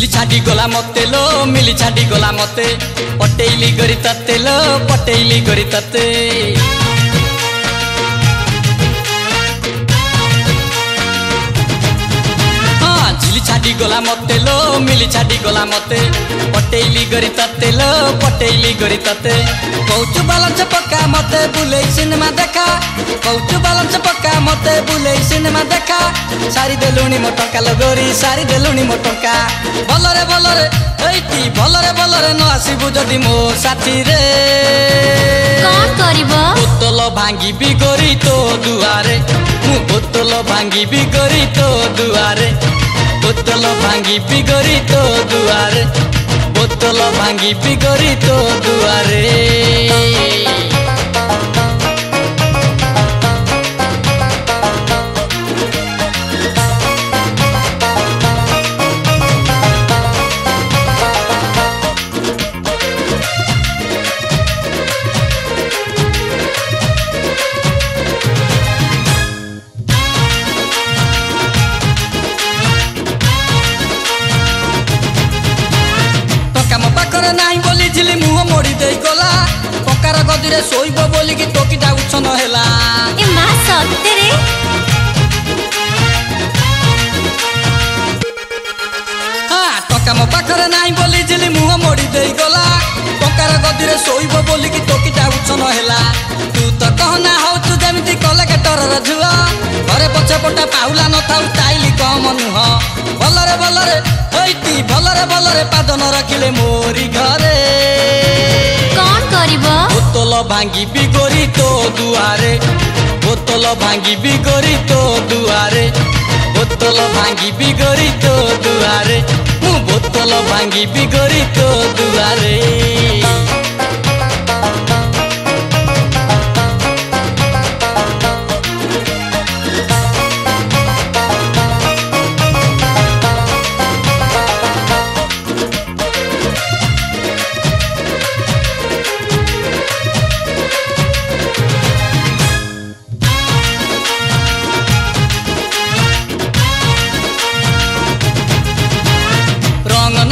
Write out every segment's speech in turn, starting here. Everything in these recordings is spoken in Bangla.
ಮಿಲಿ ಛಾಡಿ ಗೊಲ ಮತ್ತೆಲೋ ಮಿಲಿ ಛಾಡಿ ಗೊಲ ಮತ್ತೆ ಪಟೈಲಿ ಗರಿ ತತ್ತೆಲೋ ಪಟೈಲಿ ಗರಿ ತತ್ತೆ गला मते लो मिली छाडी गला मते पटेली गरी तते लो पटेली गरी तते कौचु बालंच पक्का मते बुले सिनेमा देखा कौचु बालंच पक्का मते बुले सिनेमा देखा सारी देलुणी मो टंका लगोरी सारी देलुणी मो टंका भलरे भलरे এইটি ভলরে ভলরে ন আসিবু যদি মো সাথীরে কন করিব বোতল ভাঙ্গিবি গরি তো দুয়ারে মু বোতল ভাঙ্গিবি গরি তো দুয়ারে বোতল ভাঙ্গি পিগরি তো দুয়ারে বোতল ভাঙ্গি পিগরি তো দুয়ারে নাই বলিছিলি মুহ মরি দেই গলা পকার গদিরে শোইব বলিকি তোকিটা উচ্ছন হেলা এ মা সত্যি রে কাম পাখরে নাই বলিছিলি মুহ মরি দেই গলা পকার গদিরে শোইব বলিকি তোকিটা উচ্ছন হেলা তু তো কহনা হউছু যেমিতি কলেকেটরর ঝুয়া ঘরে পছপটা পাউলা নথাউ চাইলি কম নুহ বলরে বলরে বলরে বলরে পাদ ন রাখিলে মরি ঘরে কন করিব বোতল ভাঙ্গিবি গরি তো দুয়ারে বোতল ভাঙ্গিবি গরি তো দুয়ারে বোতল ভাঙ্গিবি গরি তো দুয়ারে মু বোতল ভাঙ্গিবি গরি তো দুয়ারে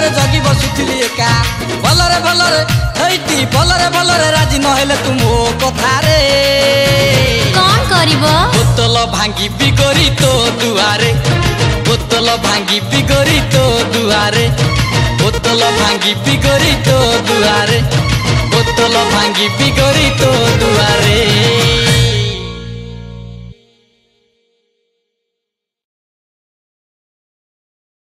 ଭଲରେ ଜଗି ବସୁଥିଲି ଏକା ଭଲରେ ଭଲରେ ହେଇଟି ଭଲରେ ଭଲରେ ରାଜି ନହେଲେ ତୁ ମୋ କଥାରେ କଣ କରିବ ବୋତଲ ଭାଙ୍ଗି ବିଗରି ତୋ ଦୁଆରେ ବୋତଲ ଭାଙ୍ଗି ବିଗରି ତୋ ଦୁଆରେ ବୋତଲ ଭାଙ୍ଗି ବିଗରି ତୋ ଦୁଆରେ ବୋତଲ ଭାଙ୍ଗି ବିଗରି ତୋ ଦୁଆରେ